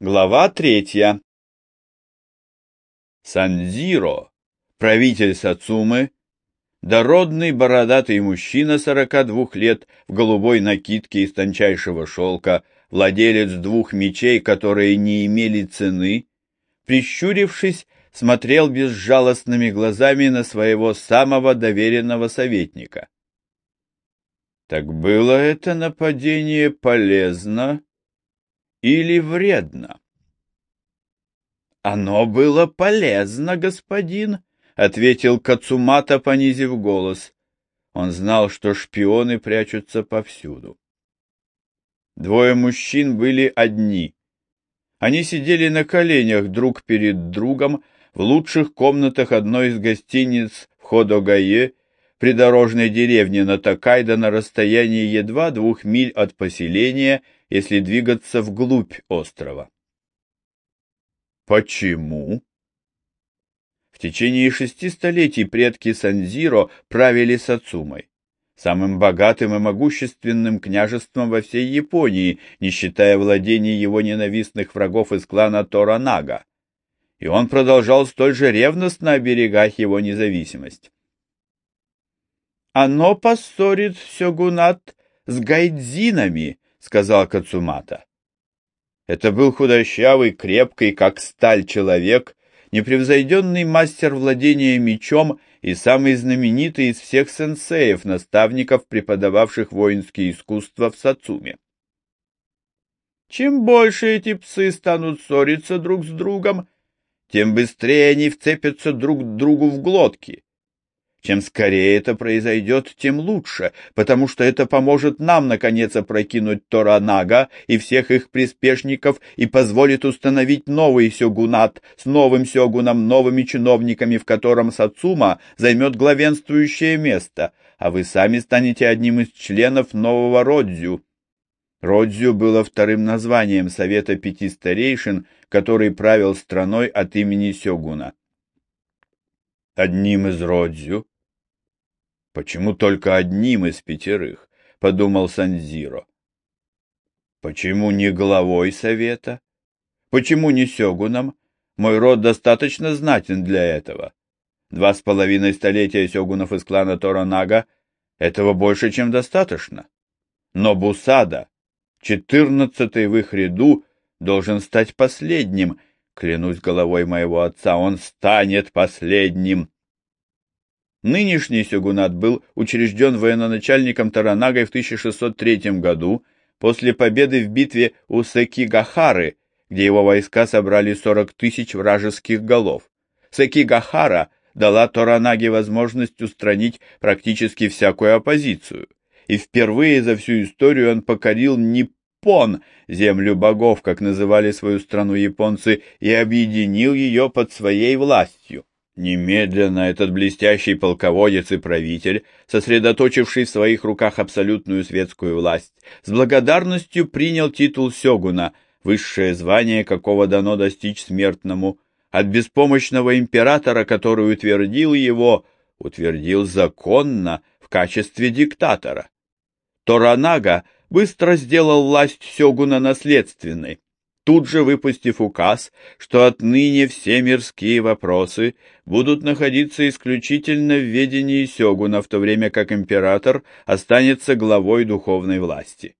Глава третья. Санзиро, правитель Сацумы, дородный бородатый мужчина 42 лет в голубой накидке из тончайшего шелка, владелец двух мечей, которые не имели цены, прищурившись, смотрел безжалостными глазами на своего самого доверенного советника. Так было это нападение полезно или вредно? Оно было полезно, господин, ответил Кацумата, понизив голос. Он знал, что шпионы прячутся повсюду. Двое мужчин были одни. Они сидели на коленях друг перед другом в лучших комнатах одной из гостиниц в Ходогае, придорожной деревне Натакайда на расстоянии едва двух миль от поселения – если двигаться вглубь острова. Почему? В течение шести столетий предки Санзиро правили Сацумой, самым богатым и могущественным княжеством во всей Японии, не считая владений его ненавистных врагов из клана Торанага, и он продолжал столь же ревностно оберегать его независимость. «Оно поссорит сёгунат с гайдзинами», — сказал Кацумата. Это был худощавый, крепкий, как сталь человек, непревзойденный мастер владения мечом и самый знаменитый из всех сенсеев, наставников, преподававших воинские искусства в Сацуме. Чем больше эти псы станут ссориться друг с другом, тем быстрее они вцепятся друг другу в глотки. Чем скорее это произойдет, тем лучше, потому что это поможет нам, наконец, опрокинуть Торанага и всех их приспешников и позволит установить новый сёгунат с новым сёгуном, новыми чиновниками, в котором Сацума займет главенствующее место, а вы сами станете одним из членов нового Родзю. Родзю было вторым названием Совета Пяти Старейшин, который правил страной от имени сёгуна одним из Родзю? Почему только одним из пятерых? Подумал Санзиро. Почему не главой совета? Почему не сёгуном? Мой род достаточно знатен для этого. Два с половиной столетия сёгунов из клана Торанага — этого больше, чем достаточно. Но Бусада, четырнадцатый в их ряду, должен стать последним, Клянусь головой моего отца, он станет последним. Нынешний сёгунат был учрежден военачальником Таранагой в 1603 году после победы в битве у Секигахары, где его войска собрали 40 тысяч вражеских голов. Секигахара дала Торанаге возможность устранить практически всякую оппозицию, и впервые за всю историю он покорил не Пон, землю богов, как называли свою страну японцы, и объединил ее под своей властью. Немедленно этот блестящий полководец и правитель, сосредоточивший в своих руках абсолютную светскую власть, с благодарностью принял титул сёгуна, высшее звание, какого дано достичь смертному, от беспомощного императора, который утвердил его, утвердил законно в качестве диктатора. Торанага — быстро сделал власть Сёгуна наследственной, тут же выпустив указ, что отныне все мирские вопросы будут находиться исключительно в ведении Сёгуна, в то время как император останется главой духовной власти.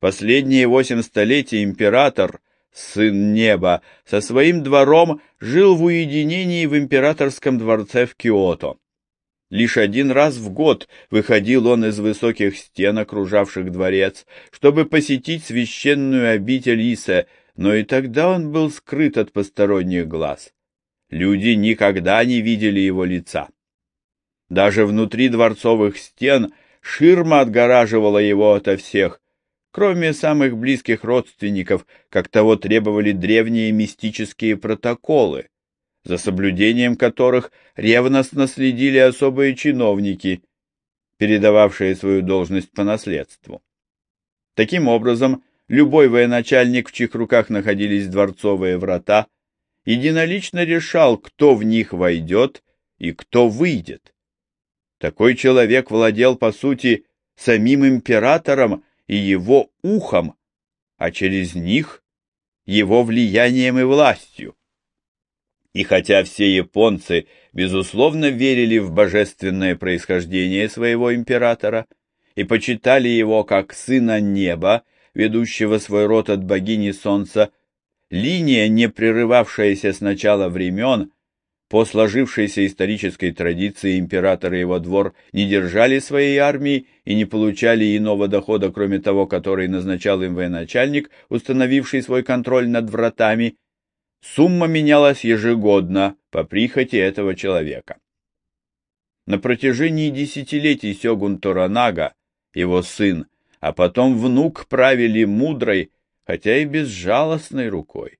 Последние восемь столетий император, сын неба, со своим двором жил в уединении в императорском дворце в Киото. Лишь один раз в год выходил он из высоких стен, окружавших дворец, чтобы посетить священную обитель Иса, но и тогда он был скрыт от посторонних глаз. Люди никогда не видели его лица. Даже внутри дворцовых стен ширма отгораживала его ото всех, кроме самых близких родственников, как того требовали древние мистические протоколы за соблюдением которых ревностно следили особые чиновники, передававшие свою должность по наследству. Таким образом, любой военачальник, в чьих руках находились дворцовые врата, единолично решал, кто в них войдет и кто выйдет. Такой человек владел, по сути, самим императором и его ухом, а через них его влиянием и властью. И хотя все японцы, безусловно, верили в божественное происхождение своего императора и почитали его как сына неба, ведущего свой род от богини солнца, линия, не прерывавшаяся с начала времен, по сложившейся исторической традиции император и его двор не держали своей армии и не получали иного дохода, кроме того, который назначал им военачальник, установивший свой контроль над вратами. Сумма менялась ежегодно по прихоти этого человека. На протяжении десятилетий сёгун Торанага, его сын, а потом внук правили мудрой, хотя и безжалостной рукой.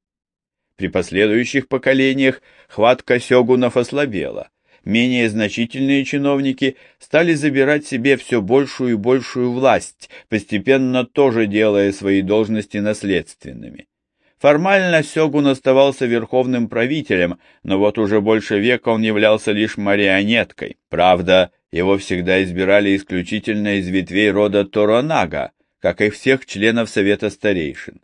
При последующих поколениях хватка сёгунов ослабела. Менее значительные чиновники стали забирать себе все большую и большую власть, постепенно тоже делая свои должности наследственными. Формально Сёгун оставался верховным правителем, но вот уже больше века он являлся лишь марионеткой. Правда, его всегда избирали исключительно из ветвей рода Торонага, как и всех членов Совета Старейшин.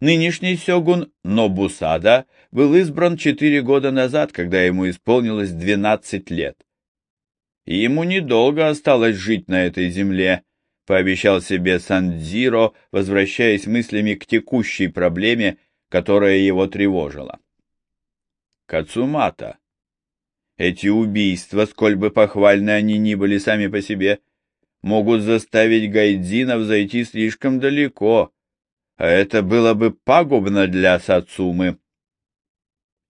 Нынешний сёгун Нобусада был избран четыре года назад, когда ему исполнилось двенадцать лет. И ему недолго осталось жить на этой земле, пообещал себе Сандзиро, возвращаясь мыслями к текущей проблеме, которая его тревожила. Кацумата. Эти убийства, сколь бы похвальны они ни были сами по себе, могут заставить гайдзинов зайти слишком далеко, а это было бы пагубно для Сацумы.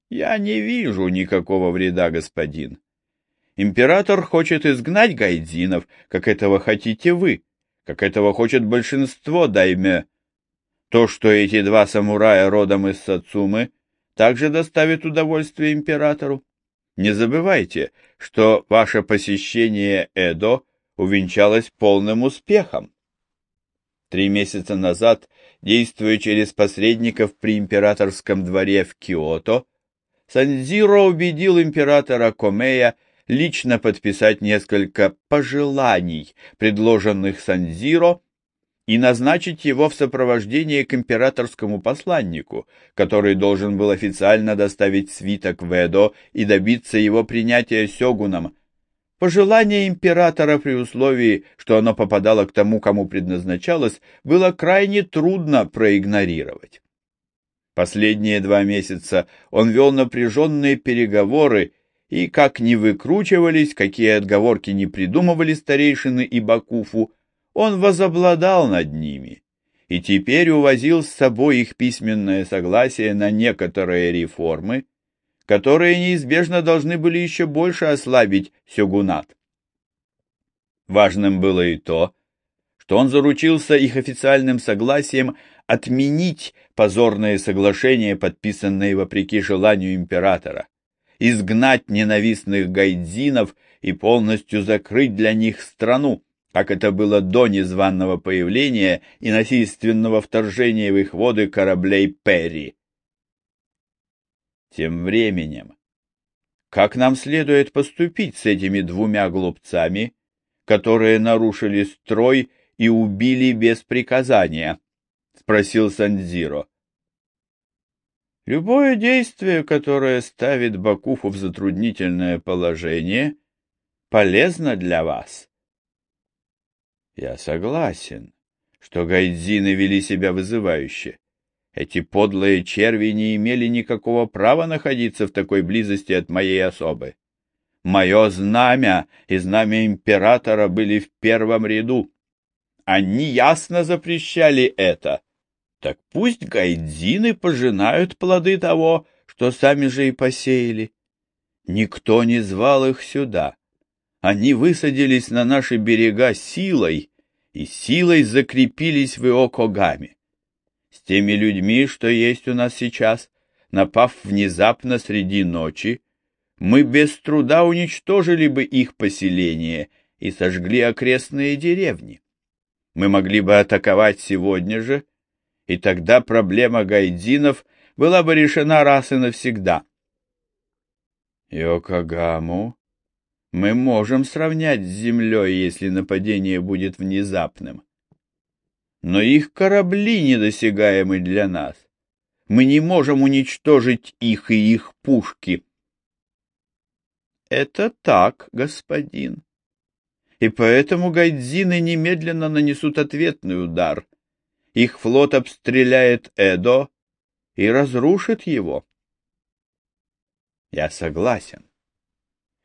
Я не вижу никакого вреда, господин. Император хочет изгнать гайдзинов, как этого хотите вы, как этого хочет большинство дайме. То, что эти два самурая родом из Сацумы, также доставит удовольствие императору. Не забывайте, что ваше посещение Эдо увенчалось полным успехом. Три месяца назад Действуя через посредников при императорском дворе в Киото, Санзиро убедил императора Комея лично подписать несколько пожеланий, предложенных Санзиро, и назначить его в сопровождение к императорскому посланнику, который должен был официально доставить свиток в Эдо и добиться его принятия сёгуном, Пожелание императора при условии, что оно попадало к тому, кому предназначалось, было крайне трудно проигнорировать. Последние два месяца он вел напряженные переговоры, и как ни выкручивались, какие отговорки не придумывали старейшины и Бакуфу, он возобладал над ними и теперь увозил с собой их письменное согласие на некоторые реформы, которые неизбежно должны были еще больше ослабить сёгунат. Важным было и то, что он заручился их официальным согласием отменить позорные соглашения, подписанные вопреки желанию императора, изгнать ненавистных гайдзинов и полностью закрыть для них страну, как это было до незваного появления и насильственного вторжения в их воды кораблей Перри. Тем временем, как нам следует поступить с этими двумя глупцами, которые нарушили строй и убили без приказания? — спросил Сандзиро. Любое действие, которое ставит Бакуфу в затруднительное положение, полезно для вас. Я согласен, что гайдзины вели себя вызывающе. Эти подлые черви не имели никакого права находиться в такой близости от моей особы. Мое знамя и знамя императора были в первом ряду. Они ясно запрещали это. Так пусть гайдзины пожинают плоды того, что сами же и посеяли. Никто не звал их сюда. Они высадились на наши берега силой и силой закрепились в Иокогаме с теми людьми, что есть у нас сейчас, напав внезапно среди ночи, мы без труда уничтожили бы их поселение и сожгли окрестные деревни. Мы могли бы атаковать сегодня же, и тогда проблема гайдзинов была бы решена раз и навсегда. Йокогаму мы можем сравнять с землей, если нападение будет внезапным но их корабли недосягаемы для нас. Мы не можем уничтожить их и их пушки. Это так, господин. И поэтому гайдзины немедленно нанесут ответный удар. Их флот обстреляет Эдо и разрушит его. Я согласен.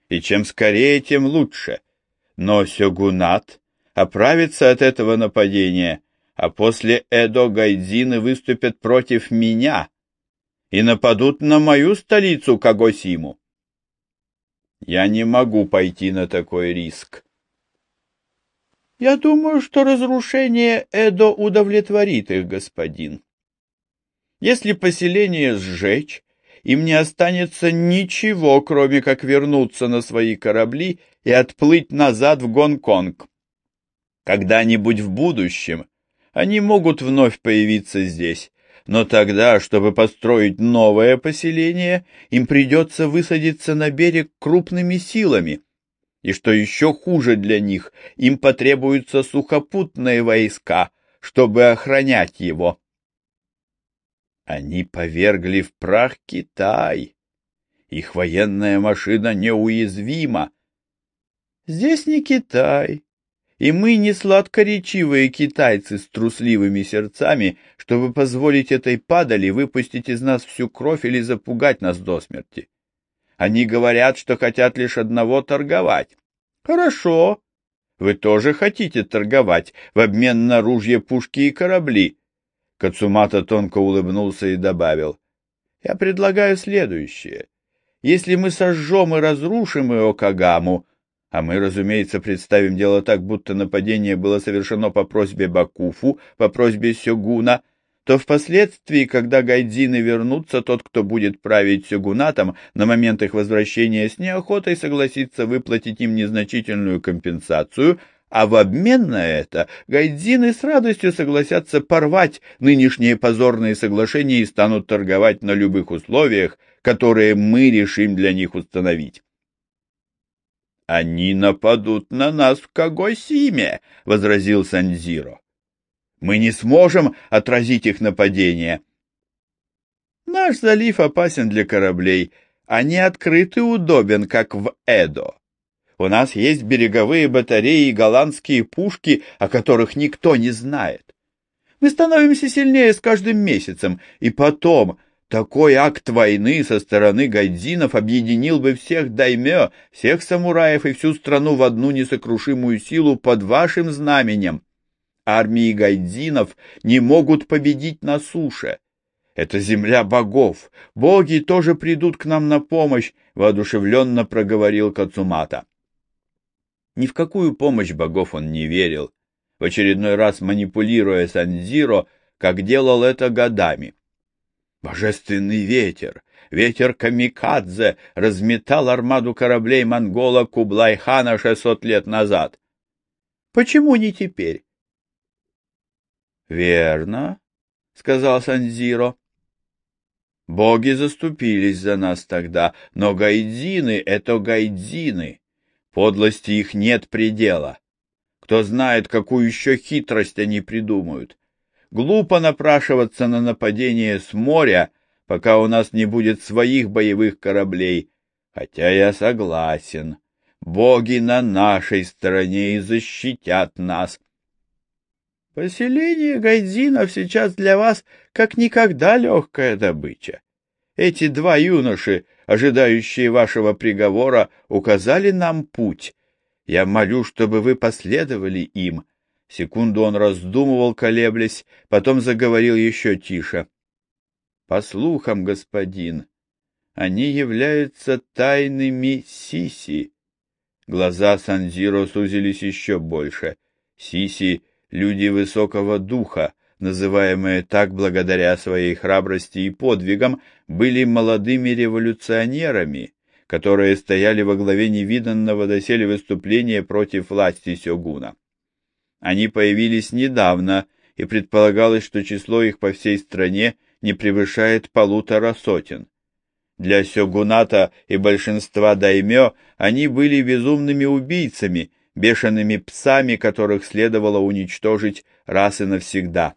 И чем скорее, тем лучше. Но Сёгунат оправится от этого нападения, а после Эдо Гайдзины выступят против меня и нападут на мою столицу Кагосиму. Я не могу пойти на такой риск. Я думаю, что разрушение Эдо удовлетворит их, господин. Если поселение сжечь, им не останется ничего, кроме как вернуться на свои корабли и отплыть назад в Гонконг. Когда-нибудь в будущем они могут вновь появиться здесь, но тогда, чтобы построить новое поселение, им придется высадиться на берег крупными силами. И что еще хуже для них, им потребуются сухопутные войска, чтобы охранять его. Они повергли в прах Китай. Их военная машина неуязвима. Здесь не Китай, и мы не сладкоречивые китайцы с трусливыми сердцами, чтобы позволить этой падали выпустить из нас всю кровь или запугать нас до смерти. Они говорят, что хотят лишь одного торговать. Хорошо. Вы тоже хотите торговать в обмен на ружья, пушки и корабли. Кацумата тонко улыбнулся и добавил. «Я предлагаю следующее. Если мы сожжем и разрушим Иокагаму, а мы, разумеется, представим дело так, будто нападение было совершено по просьбе Бакуфу, по просьбе Сёгуна, то впоследствии, когда гайдзины вернутся, тот, кто будет править сёгунатом, на момент их возвращения с неохотой согласится выплатить им незначительную компенсацию, а в обмен на это гайдзины с радостью согласятся порвать нынешние позорные соглашения и станут торговать на любых условиях, которые мы решим для них установить. «Они нападут на нас в Кагосиме», — возразил Санзиро. «Мы не сможем отразить их нападение». «Наш залив опасен для кораблей, а не открытый удобен, как в Эдо. У нас есть береговые батареи и голландские пушки, о которых никто не знает. Мы становимся сильнее с каждым месяцем, и потом такой акт войны со стороны гайдзинов объединил бы всех даймё, всех самураев и всю страну в одну несокрушимую силу под вашим знаменем. Армии гайдзинов не могут победить на суше. Это земля богов. Боги тоже придут к нам на помощь, воодушевленно проговорил Кацумата. Ни в какую помощь богов он не верил, в очередной раз манипулируя Санзиро, как делал это годами. Божественный ветер, ветер Камикадзе, разметал армаду кораблей монгола Кублай-хана шестьсот лет назад. Почему не теперь? — Верно, — сказал Санзиро. Боги заступились за нас тогда, но гайдзины — это гайдзины. Подлости их нет предела. Кто знает, какую еще хитрость они придумают. Глупо напрашиваться на нападение с моря, пока у нас не будет своих боевых кораблей. Хотя я согласен, боги на нашей стороне и защитят нас. Поселение гайдзинов сейчас для вас как никогда легкая добыча. Эти два юноши ожидающие вашего приговора, указали нам путь. Я молю, чтобы вы последовали им. Секунду он раздумывал, колеблясь, потом заговорил еще тише. По слухам, господин, они являются тайными Сиси. Глаза Санзиро сузились еще больше. Сиси — люди высокого духа, называемые так благодаря своей храбрости и подвигам, были молодыми революционерами, которые стояли во главе невиданного доселе выступления против власти Сёгуна. Они появились недавно, и предполагалось, что число их по всей стране не превышает полутора сотен. Для сёгуната и большинства даймё они были безумными убийцами, бешеными псами, которых следовало уничтожить раз и навсегда.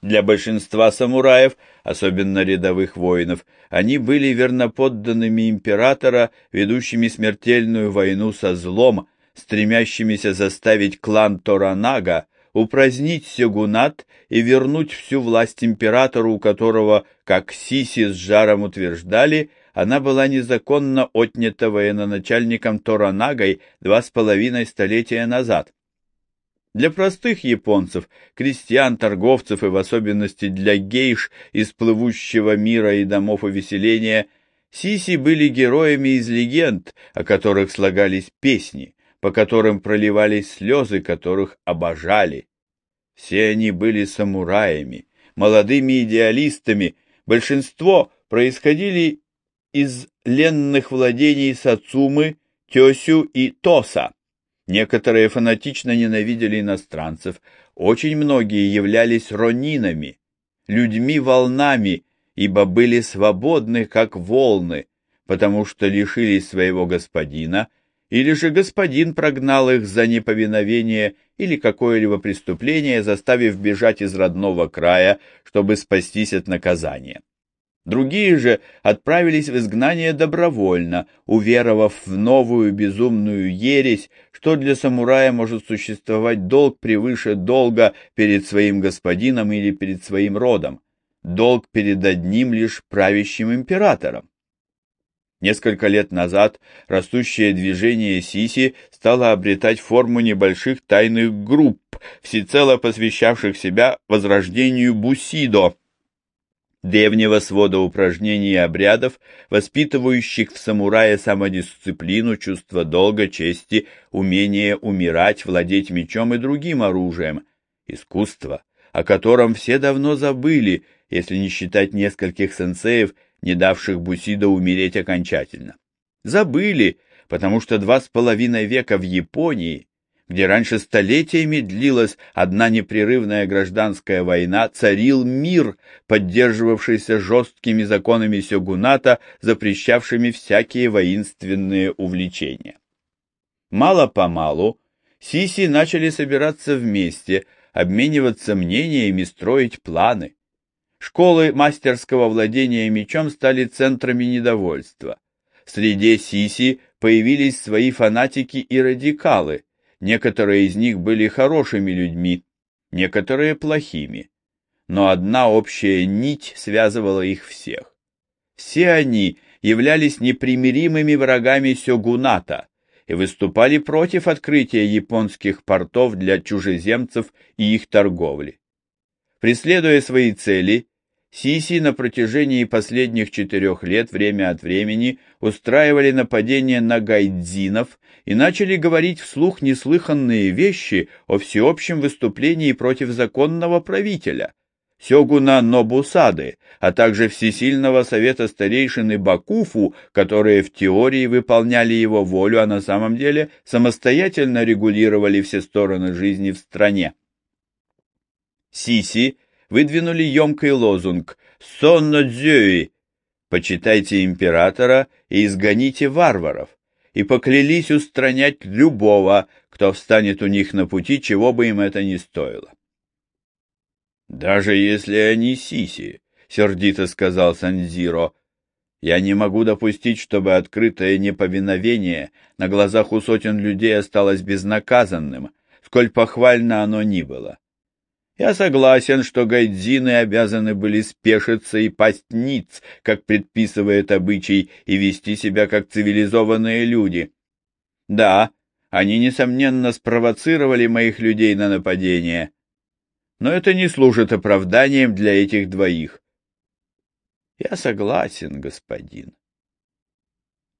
Для большинства самураев, особенно рядовых воинов, они были верноподданными императора, ведущими смертельную войну со злом, стремящимися заставить клан Торанага упразднить сёгунат и вернуть всю власть императору, у которого, как Сиси с жаром утверждали, она была незаконно отнята военачальником Торанагой два с половиной столетия назад. Для простых японцев, крестьян, торговцев и в особенности для гейш из плывущего мира и домов увеселения, Сиси были героями из легенд, о которых слагались песни, по которым проливались слезы, которых обожали. Все они были самураями, молодыми идеалистами, большинство происходили из ленных владений Сацумы, Тёсю и Тоса. Некоторые фанатично ненавидели иностранцев, очень многие являлись ронинами, людьми-волнами, ибо были свободны, как волны, потому что лишились своего господина, или же господин прогнал их за неповиновение или какое-либо преступление, заставив бежать из родного края, чтобы спастись от наказания. Другие же отправились в изгнание добровольно, уверовав в новую безумную ересь, что для самурая может существовать долг превыше долга перед своим господином или перед своим родом, долг перед одним лишь правящим императором. Несколько лет назад растущее движение Сиси стало обретать форму небольших тайных групп, всецело посвящавших себя возрождению Бусидо, древнего свода упражнений и обрядов, воспитывающих в самурае самодисциплину, чувство долга, чести, умение умирать, владеть мечом и другим оружием, искусство, о котором все давно забыли, если не считать нескольких сенсеев, не давших Бусидо умереть окончательно. Забыли, потому что два с половиной века в Японии где раньше столетиями длилась одна непрерывная гражданская война, царил мир, поддерживавшийся жесткими законами сёгуната, запрещавшими всякие воинственные увлечения. Мало-помалу сиси начали собираться вместе, обмениваться мнениями, строить планы. Школы мастерского владения мечом стали центрами недовольства. Среди сиси появились свои фанатики и радикалы – Некоторые из них были хорошими людьми, некоторые плохими, но одна общая нить связывала их всех. Все они являлись непримиримыми врагами сёгуната и выступали против открытия японских портов для чужеземцев и их торговли. Преследуя свои цели, Сиси на протяжении последних четырех лет время от времени устраивали нападения на гайдзинов и начали говорить вслух неслыханные вещи о всеобщем выступлении против законного правителя, сёгуна Нобусады, а также всесильного совета старейшины Бакуфу, которые в теории выполняли его волю, а на самом деле самостоятельно регулировали все стороны жизни в стране. Сиси выдвинули емкий лозунг «Сонно дзюи» — «Почитайте императора и изгоните варваров», и поклялись устранять любого, кто встанет у них на пути, чего бы им это ни стоило. «Даже если они сиси», — сердито сказал Санзиро, — «я не могу допустить, чтобы открытое неповиновение на глазах у сотен людей осталось безнаказанным, сколь похвально оно ни было. Я согласен, что гайдзины обязаны были спешиться и пасть ниц, как предписывает обычай, и вести себя как цивилизованные люди. Да, они, несомненно, спровоцировали моих людей на нападение. Но это не служит оправданием для этих двоих. Я согласен, господин.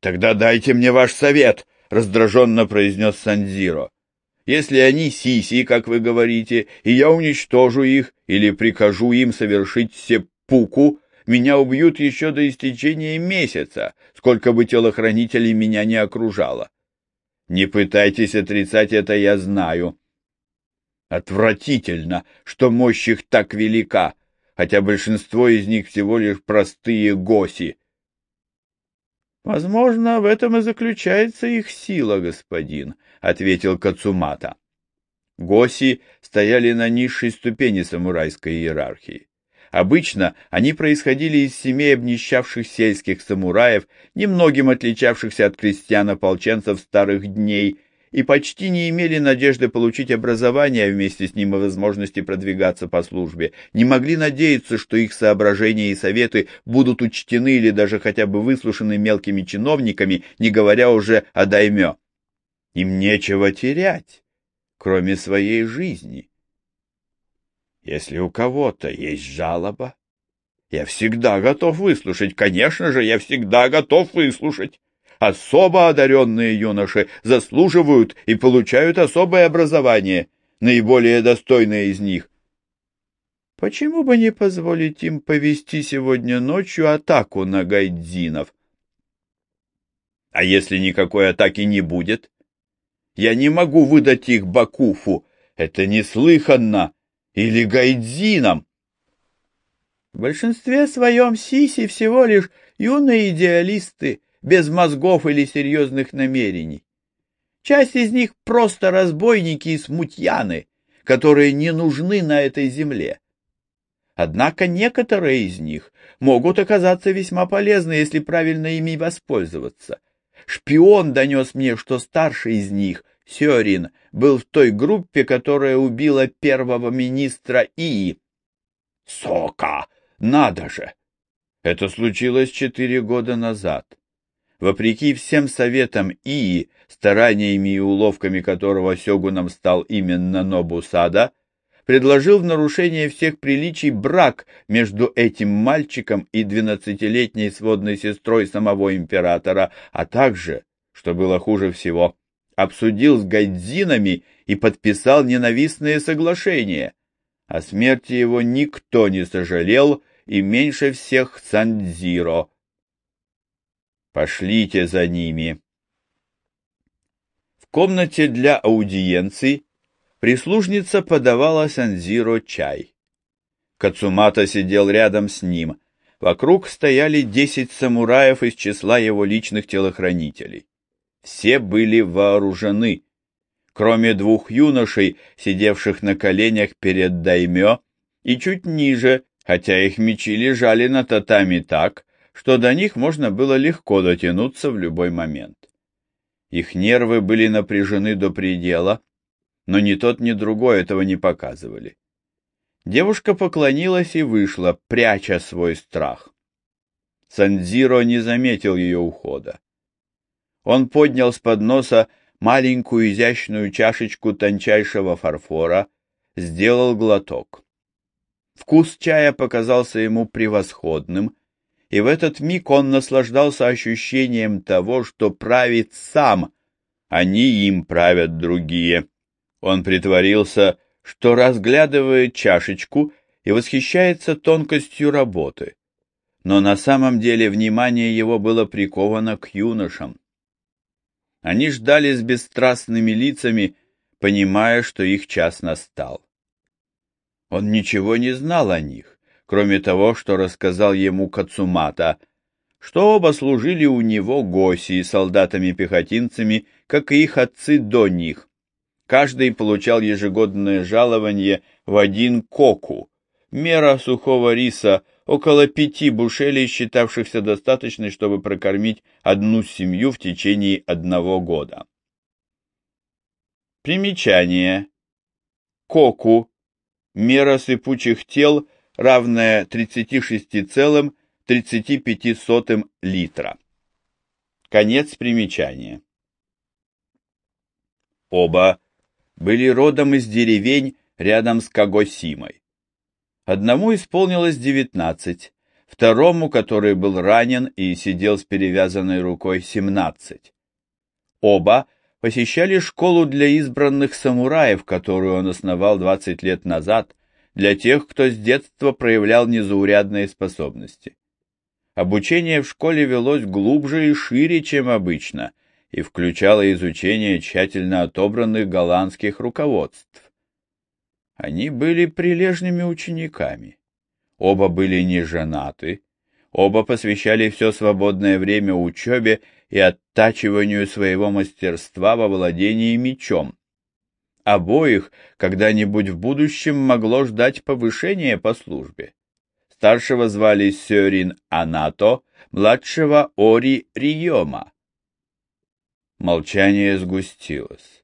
Тогда дайте мне ваш совет, раздраженно произнес Санзиро. Если они сиси, как вы говорите, и я уничтожу их или прикажу им совершить сеппуку, меня убьют еще до истечения месяца, сколько бы телохранителей меня не окружало. Не пытайтесь отрицать это, я знаю. Отвратительно, что мощь их так велика, хотя большинство из них всего лишь простые госи. Возможно, в этом и заключается их сила, господин, ответил Кацумата. Госи стояли на низшей ступени самурайской иерархии. Обычно они происходили из семей обнищавших сельских самураев, немногим отличавшихся от крестьян-ополченцев старых дней, и почти не имели надежды получить образование, а вместе с ним и возможности продвигаться по службе, не могли надеяться, что их соображения и советы будут учтены или даже хотя бы выслушаны мелкими чиновниками, не говоря уже о даймё. Им нечего терять, кроме своей жизни. Если у кого-то есть жалоба, я всегда готов выслушать. Конечно же, я всегда готов выслушать. Особо одаренные юноши заслуживают и получают особое образование, наиболее достойное из них. Почему бы не позволить им повести сегодня ночью атаку на гайдзинов? А если никакой атаки не будет? Я не могу выдать их Бакуфу. Это неслыханно или гайдзином. В большинстве своем Сиси всего лишь юные идеалисты, без мозгов или серьезных намерений. Часть из них просто разбойники и смутьяны, которые не нужны на этой земле. Однако некоторые из них могут оказаться весьма полезны, если правильно ими воспользоваться. Шпион донес мне, что старший из них, Сёрин, был в той группе, которая убила первого министра Ии. Сока! Надо же! Это случилось четыре года назад. Вопреки всем советам Ии, стараниями и уловками которого сёгуном стал именно Нобусада, предложил в нарушение всех приличий брак между этим мальчиком и двенадцатилетней сводной сестрой самого императора, а также, что было хуже всего, обсудил с гайдзинами и подписал ненавистные соглашения. О смерти его никто не сожалел, и меньше всех Сандзиро. Пошлите за ними. В комнате для аудиенций прислужница подавала Сандзиро чай. Кацумата сидел рядом с ним. Вокруг стояли десять самураев из числа его личных телохранителей. Все были вооружены, кроме двух юношей, сидевших на коленях перед даймё, и чуть ниже, хотя их мечи лежали на татами так, что до них можно было легко дотянуться в любой момент. Их нервы были напряжены до предела, но ни тот, ни другой этого не показывали. Девушка поклонилась и вышла, пряча свой страх. Сандзиро не заметил ее ухода. Он поднял с подноса маленькую изящную чашечку тончайшего фарфора, сделал глоток. Вкус чая показался ему превосходным, и в этот миг он наслаждался ощущением того, что правит сам, а не им правят другие. Он притворился, что разглядывает чашечку и восхищается тонкостью работы. Но на самом деле внимание его было приковано к юношам. Они ждали с бесстрастными лицами, понимая, что их час настал. Он ничего не знал о них, кроме того, что рассказал ему Кацумата, что оба служили у него госи, солдатами-пехотинцами, как и их отцы до них. Каждый получал ежегодное жалование в один коку, мера сухого риса около пяти бушелей, считавшихся достаточной, чтобы прокормить одну семью в течение одного года. Примечание. Коку. Мера сыпучих тел, равная 36,35 литра. Конец примечания. Оба были родом из деревень рядом с Кагосимой. Одному исполнилось девятнадцать, второму, который был ранен и сидел с перевязанной рукой, семнадцать. Оба посещали школу для избранных самураев, которую он основал двадцать лет назад, для тех, кто с детства проявлял незаурядные способности. Обучение в школе велось глубже и шире, чем обычно, и включало изучение тщательно отобранных голландских руководств. Они были прилежными учениками. Оба были не женаты, оба посвящали все свободное время учебе и оттачиванию своего мастерства во владении мечом. обоих когда-нибудь в будущем могло ждать повышение по службе. Старшего звали Сёрин Анато, младшего Ори Риома. Молчание сгустилось.